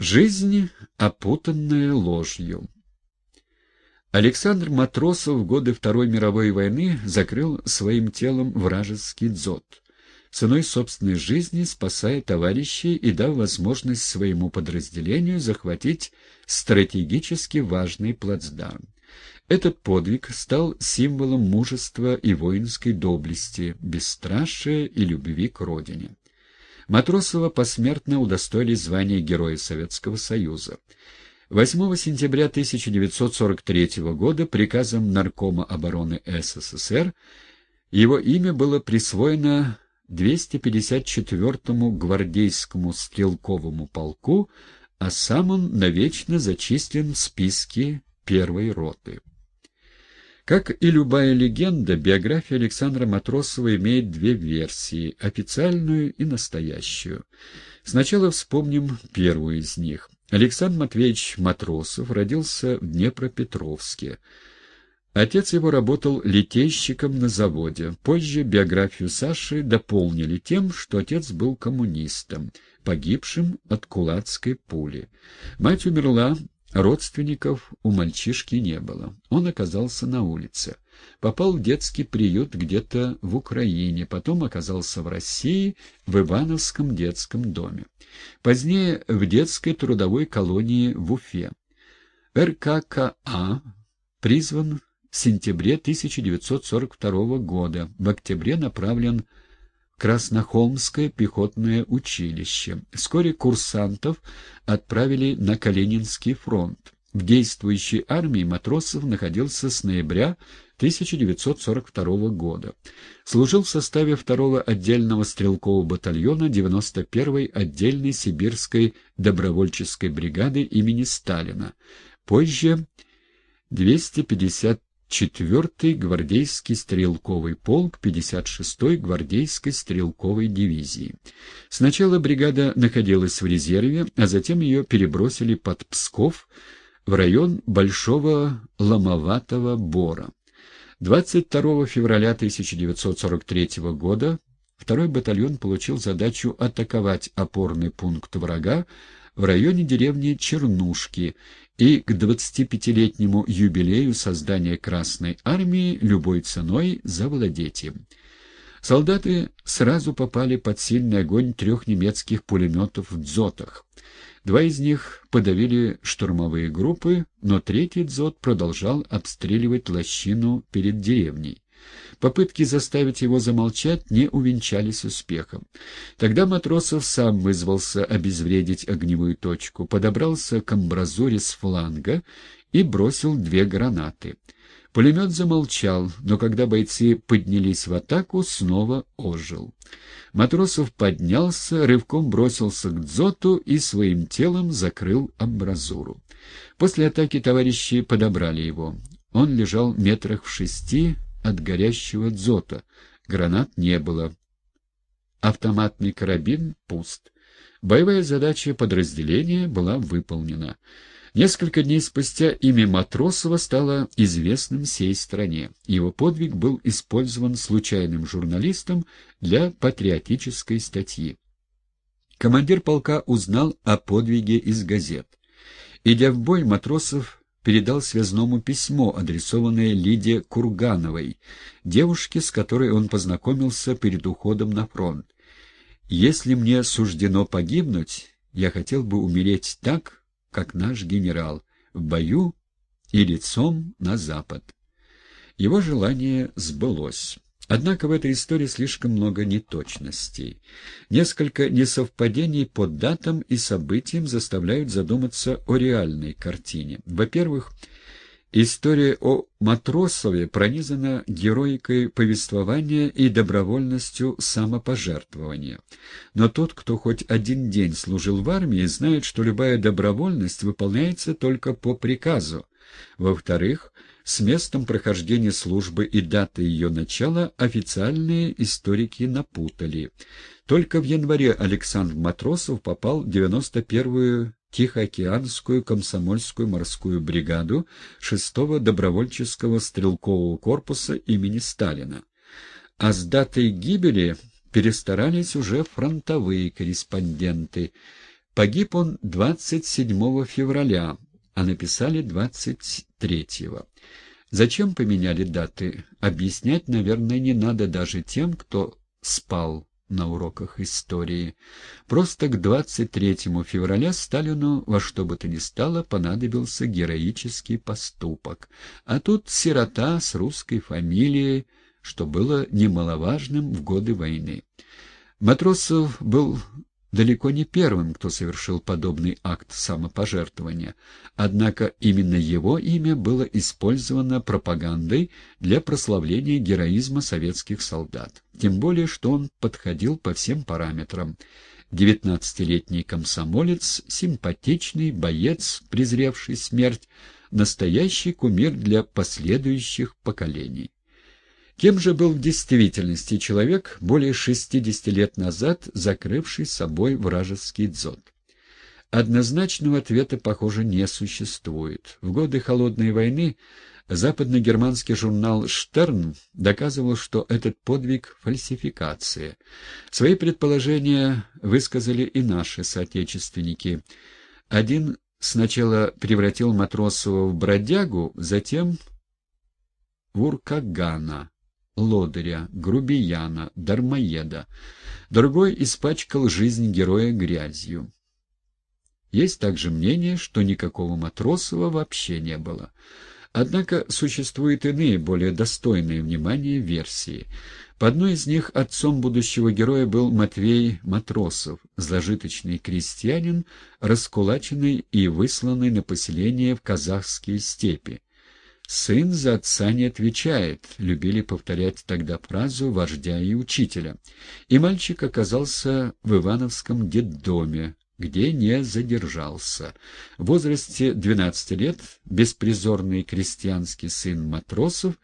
Жизнь, опутанная ложью. Александр Матросов в годы Второй мировой войны закрыл своим телом вражеский дзот, ценой собственной жизни спасая товарищей и дав возможность своему подразделению захватить стратегически важный плацдарм. Этот подвиг стал символом мужества и воинской доблести, бесстрашия и любви к родине. Матросова посмертно удостоили звания Героя Советского Союза. 8 сентября 1943 года приказом Наркома обороны СССР его имя было присвоено 254-му гвардейскому стрелковому полку, а сам он навечно зачислен в списке первой роты. Как и любая легенда, биография Александра Матросова имеет две версии – официальную и настоящую. Сначала вспомним первую из них. Александр Матвеевич Матросов родился в Днепропетровске. Отец его работал литейщиком на заводе. Позже биографию Саши дополнили тем, что отец был коммунистом, погибшим от кулацкой пули. Мать умерла Родственников у мальчишки не было. Он оказался на улице. Попал в детский приют где-то в Украине, потом оказался в России, в Ивановском детском доме. Позднее в детской трудовой колонии в Уфе. РККА призван в сентябре 1942 года, в октябре направлен Краснохолмское пехотное училище. Вскоре курсантов отправили на Калининский фронт. В действующей армии матросов находился с ноября 1942 года. Служил в составе 2-го отдельного стрелкового батальона 91-й отдельной сибирской добровольческой бригады имени Сталина. Позже 250 4-й гвардейский стрелковый полк 56-й гвардейской стрелковой дивизии. Сначала бригада находилась в резерве, а затем ее перебросили под Псков в район Большого Ломоватого Бора. 22 февраля 1943 года второй батальон получил задачу атаковать опорный пункт врага в районе деревни Чернушки и к 25-летнему юбилею создания Красной Армии любой ценой завладеть им. Солдаты сразу попали под сильный огонь трех немецких пулеметов в дзотах. Два из них подавили штурмовые группы, но третий дзот продолжал обстреливать лощину перед деревней. Попытки заставить его замолчать не увенчались успехом. Тогда Матросов сам вызвался обезвредить огневую точку, подобрался к амбразуре с фланга и бросил две гранаты. Пулемет замолчал, но когда бойцы поднялись в атаку, снова ожил. Матросов поднялся, рывком бросился к дзоту и своим телом закрыл амбразуру. После атаки товарищи подобрали его. Он лежал метрах в шести от горящего дзота. Гранат не было. Автоматный карабин пуст. Боевая задача подразделения была выполнена. Несколько дней спустя имя Матросова стало известным всей стране. Его подвиг был использован случайным журналистом для патриотической статьи. Командир полка узнал о подвиге из газет. Идя в бой, Матросов передал связному письмо, адресованное Лиде Кургановой, девушке, с которой он познакомился перед уходом на фронт. «Если мне суждено погибнуть, я хотел бы умереть так, как наш генерал, в бою и лицом на запад». Его желание сбылось. Однако в этой истории слишком много неточностей. Несколько несовпадений по датам и событиям заставляют задуматься о реальной картине. Во-первых, история о Матросове пронизана героикой повествования и добровольностью самопожертвования. Но тот, кто хоть один день служил в армии, знает, что любая добровольность выполняется только по приказу. Во-вторых, с местом прохождения службы и датой ее начала официальные историки напутали. Только в январе Александр Матросов попал в 91-ю Тихоокеанскую комсомольскую морскую бригаду 6-го добровольческого стрелкового корпуса имени Сталина. А с датой гибели перестарались уже фронтовые корреспонденты – Погиб он 27 февраля, а написали 23-го. Зачем поменяли даты? Объяснять, наверное, не надо даже тем, кто спал на уроках истории. Просто к 23 февраля Сталину во что бы то ни стало понадобился героический поступок. А тут сирота с русской фамилией, что было немаловажным в годы войны. Матросов был далеко не первым, кто совершил подобный акт самопожертвования, однако именно его имя было использовано пропагандой для прославления героизма советских солдат. Тем более, что он подходил по всем параметрам. Девятнадцатилетний комсомолец, симпатичный, боец, презревший смерть, настоящий кумир для последующих поколений. Кем же был в действительности человек, более 60 лет назад закрывший собой вражеский дзот? Однозначного ответа, похоже, не существует. В годы Холодной войны западно-германский журнал «Штерн» доказывал, что этот подвиг — фальсификация. Свои предположения высказали и наши соотечественники. Один сначала превратил Матросова в бродягу, затем в Уркагана лодыря, грубияна, дармоеда. Другой испачкал жизнь героя грязью. Есть также мнение, что никакого Матросова вообще не было. Однако существуют иные, более достойные внимания версии. По одной из них отцом будущего героя был Матвей Матросов, зложиточный крестьянин, раскулаченный и высланный на поселение в казахские степи. «Сын за отца не отвечает», — любили повторять тогда фразу вождя и учителя. И мальчик оказался в Ивановском детдоме, где не задержался. В возрасте 12 лет беспризорный крестьянский сын матросов,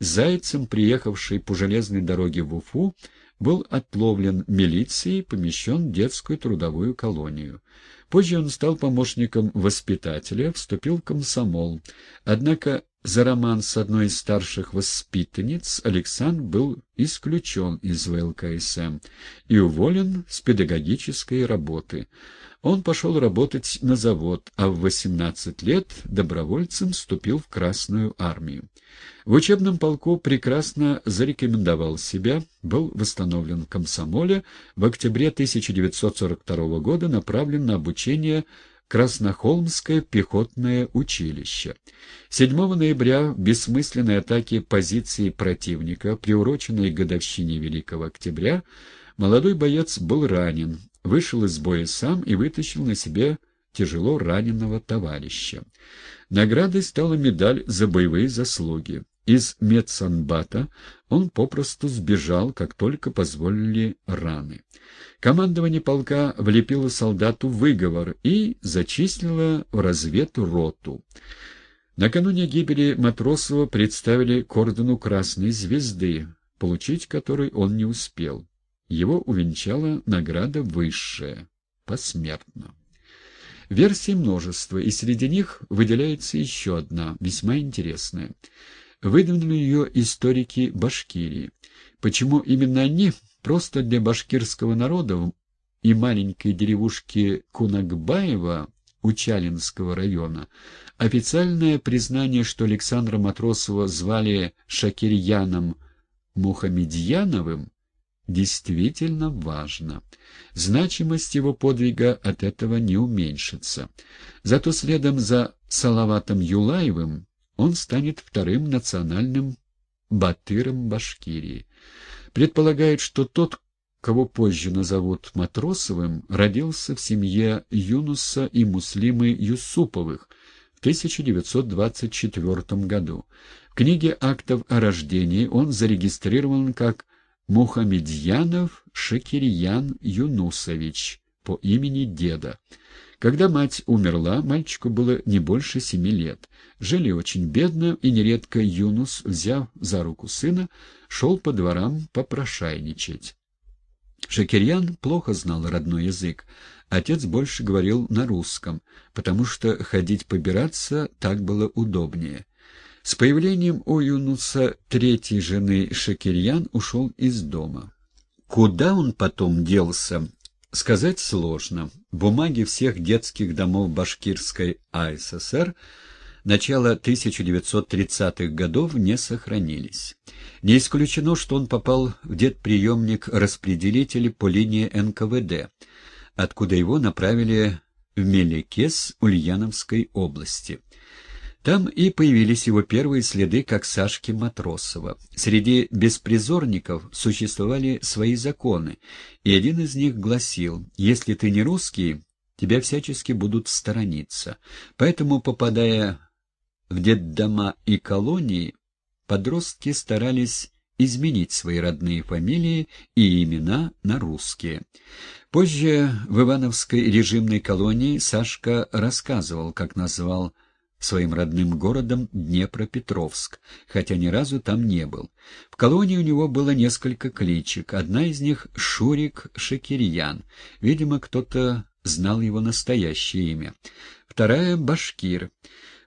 зайцем приехавший по железной дороге в Уфу, был отловлен милицией и помещен в детскую трудовую колонию. Позже он стал помощником воспитателя, вступил в комсомол. Однако за роман с одной из старших воспитанниц Александр был исключен из ВЛКСМ и уволен с педагогической работы. Он пошел работать на завод, а в 18 лет добровольцем вступил в Красную армию. В учебном полку прекрасно зарекомендовал себя, был восстановлен в комсомоле, в октябре 1942 года направлен на обучение Краснохолмское пехотное училище. 7 ноября в бессмысленной атаке позиции противника, приуроченной к годовщине Великого Октября, молодой боец был ранен, вышел из боя сам и вытащил на себе тяжело раненого товарища. Наградой стала медаль за боевые заслуги. Из медсанбата он попросту сбежал, как только позволили раны. Командование полка влепило солдату выговор и зачислило в разведу роту. Накануне гибели Матросова представили к ордену Красной Звезды, получить который он не успел. Его увенчала награда высшая, посмертно. Версий множество, и среди них выделяется еще одна, весьма интересная. Выдвинули ее историки Башкирии. Почему именно они? Просто для башкирского народа и маленькой деревушки Кунакбаева Учалинского района официальное признание, что Александра Матросова звали Шакирьяном Мухамедьяновым, действительно важно. Значимость его подвига от этого не уменьшится. Зато следом за Салаватом Юлаевым он станет вторым национальным батыром Башкирии. Предполагает, что тот, кого позже назовут Матросовым, родился в семье Юнуса и Муслимы Юсуповых в 1924 году. В книге актов о рождении он зарегистрирован как Мухамедьянов Шакирьян Юнусович по имени деда. Когда мать умерла, мальчику было не больше семи лет. Жили очень бедно, и нередко Юнус, взяв за руку сына, шел по дворам попрошайничать. Шакирьян плохо знал родной язык. Отец больше говорил на русском, потому что ходить побираться так было удобнее. С появлением у Юнуса третьей жены Шакирьян ушел из дома. Куда он потом делся, Сказать сложно. Бумаги всех детских домов Башкирской АССР начала 1930-х годов не сохранились. Не исключено, что он попал в детприемник распределителя по линии НКВД, откуда его направили в Мелекес Ульяновской области. Там и появились его первые следы, как Сашки Матросова. Среди беспризорников существовали свои законы, и один из них гласил «Если ты не русский, тебя всячески будут сторониться». Поэтому, попадая в детдома и колонии, подростки старались изменить свои родные фамилии и имена на русские. Позже в Ивановской режимной колонии Сашка рассказывал, как назвал своим родным городом Днепропетровск, хотя ни разу там не был. В колонии у него было несколько кличек, одна из них — Шурик Шакирьян, видимо, кто-то знал его настоящее имя. Вторая — Башкир.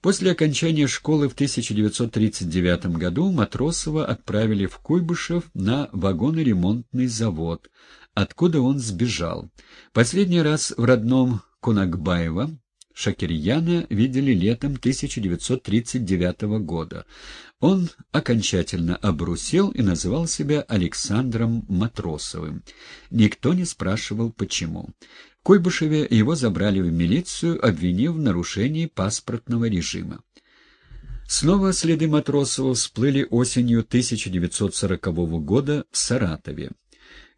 После окончания школы в 1939 году Матросова отправили в Куйбышев на вагоноремонтный завод, откуда он сбежал. Последний раз в родном Кунакбаево Шакирьяна видели летом 1939 года. Он окончательно обрусел и называл себя Александром Матросовым. Никто не спрашивал, почему. В Куйбышеве его забрали в милицию, обвинив в нарушении паспортного режима. Снова следы Матросова всплыли осенью 1940 года в Саратове.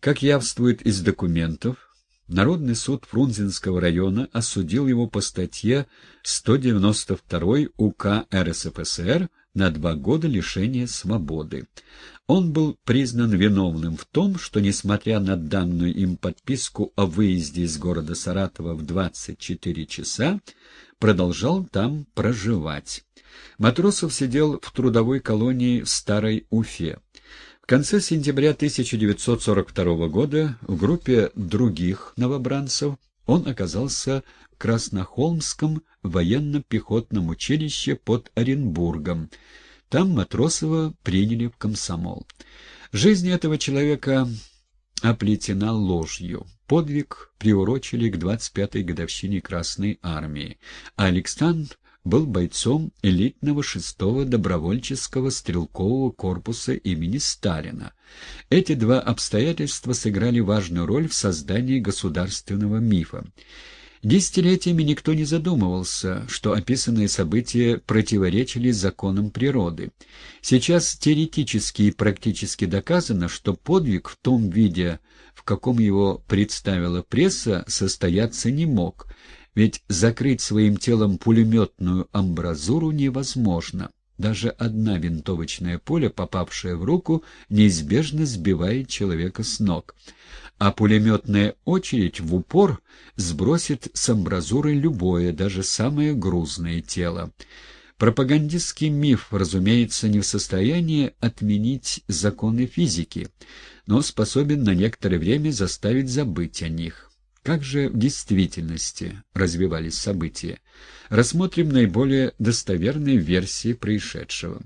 Как явствует из документов, Народный суд Фрунзенского района осудил его по статье 192 УК РСФСР на два года лишения свободы. Он был признан виновным в том, что, несмотря на данную им подписку о выезде из города Саратова в 24 часа, продолжал там проживать. Матросов сидел в трудовой колонии в Старой Уфе. В конце сентября 1942 года в группе других новобранцев он оказался в Краснохолмском военно-пехотном училище под Оренбургом. Там Матросова приняли в комсомол. Жизнь этого человека оплетена ложью. Подвиг приурочили к 25-й годовщине Красной Армии, а Александр был бойцом элитного шестого добровольческого стрелкового корпуса имени Сталина. Эти два обстоятельства сыграли важную роль в создании государственного мифа. Десятилетиями никто не задумывался, что описанные события противоречили законам природы. Сейчас теоретически и практически доказано, что подвиг в том виде, в каком его представила пресса, состояться не мог – ведь закрыть своим телом пулеметную амбразуру невозможно. Даже одна винтовочная пуля, попавшая в руку, неизбежно сбивает человека с ног. А пулеметная очередь в упор сбросит с амбразуры любое, даже самое грузное тело. Пропагандистский миф, разумеется, не в состоянии отменить законы физики, но способен на некоторое время заставить забыть о них. Как же в действительности развивались события? Рассмотрим наиболее достоверные версии происшедшего.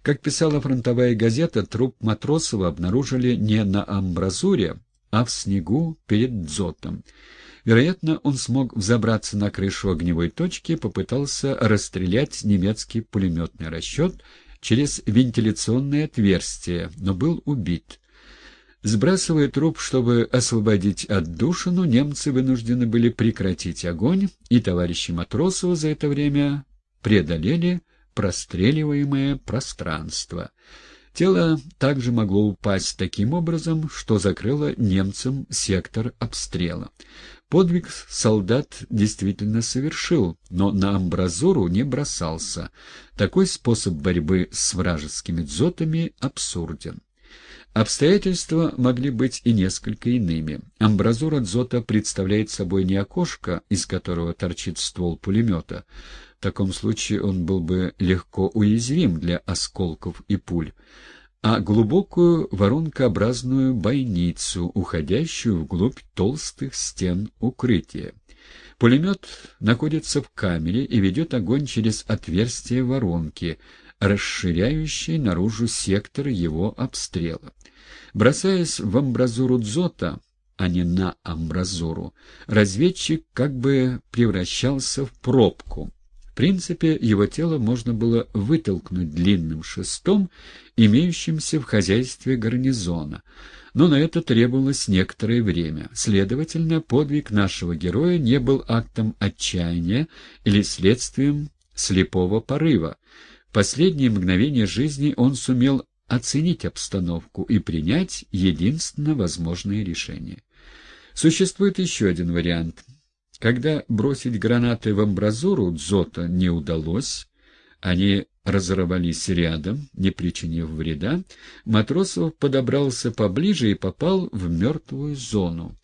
Как писала фронтовая газета, труп Матросова обнаружили не на амбразуре, а в снегу перед дзотом. Вероятно, он смог взобраться на крышу огневой точки и попытался расстрелять немецкий пулеметный расчет через вентиляционное отверстие, но был убит. Сбрасывая труп, чтобы освободить отдушину, немцы вынуждены были прекратить огонь, и товарищи Матросова за это время преодолели простреливаемое пространство. Тело также могло упасть таким образом, что закрыло немцам сектор обстрела. Подвиг солдат действительно совершил, но на амбразуру не бросался. Такой способ борьбы с вражескими дзотами абсурден. Обстоятельства могли быть и несколько иными. Амбразура дзота представляет собой не окошко, из которого торчит ствол пулемета. В таком случае он был бы легко уязвим для осколков и пуль, а глубокую воронкообразную бойницу, уходящую вглубь толстых стен укрытия. Пулемет находится в камере и ведет огонь через отверстие воронки, расширяющий наружу сектор его обстрела. Бросаясь в амбразуру дзота, а не на амбразуру, разведчик как бы превращался в пробку. В принципе, его тело можно было вытолкнуть длинным шестом, имеющимся в хозяйстве гарнизона, но на это требовалось некоторое время. Следовательно, подвиг нашего героя не был актом отчаяния или следствием слепого порыва. Последние мгновения жизни он сумел оценить обстановку и принять единственно возможное решение. Существует еще один вариант. Когда бросить гранаты в амбразуру Дзота не удалось, они разорвались рядом, не причинив вреда, Матросов подобрался поближе и попал в мертвую зону.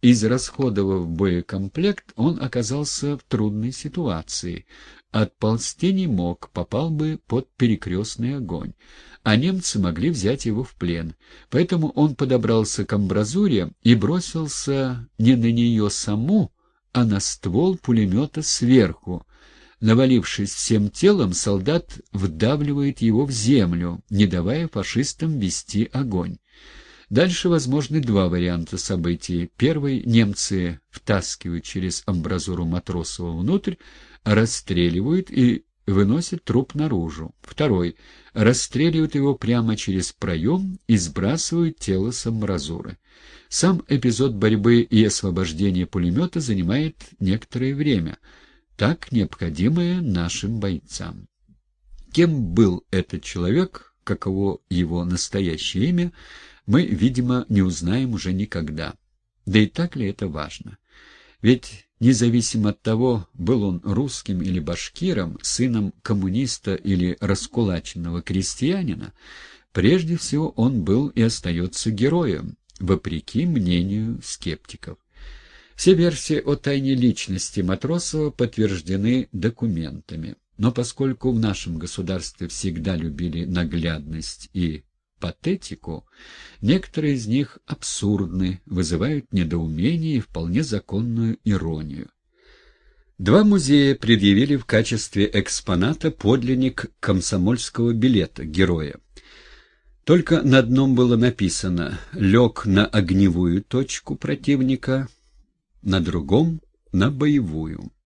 Израсходовав боекомплект, он оказался в трудной ситуации. Отползти не мог, попал бы под перекрестный огонь, а немцы могли взять его в плен. Поэтому он подобрался к амбразуре и бросился не на нее саму, а на ствол пулемета сверху. Навалившись всем телом, солдат вдавливает его в землю, не давая фашистам вести огонь. Дальше возможны два варианта событий. Первый — немцы втаскивают через амбразуру Матросова внутрь, расстреливают и выносят труп наружу. Второй — расстреливают его прямо через проем и сбрасывают тело с амбразуры. Сам эпизод борьбы и освобождения пулемета занимает некоторое время, так необходимое нашим бойцам. Кем был этот человек, каково его настоящее имя, мы, видимо, не узнаем уже никогда. Да и так ли это важно? Ведь независимо от того, был он русским или башкиром, сыном коммуниста или раскулаченного крестьянина, прежде всего он был и остается героем, вопреки мнению скептиков. Все версии о тайне личности Матросова подтверждены документами. Но поскольку в нашем государстве всегда любили наглядность и патетику, некоторые из них абсурдны, вызывают недоумение и вполне законную иронию. Два музея предъявили в качестве экспоната подлинник комсомольского билета героя. Только на одном было написано «лег на огневую точку противника», на другом — на боевую.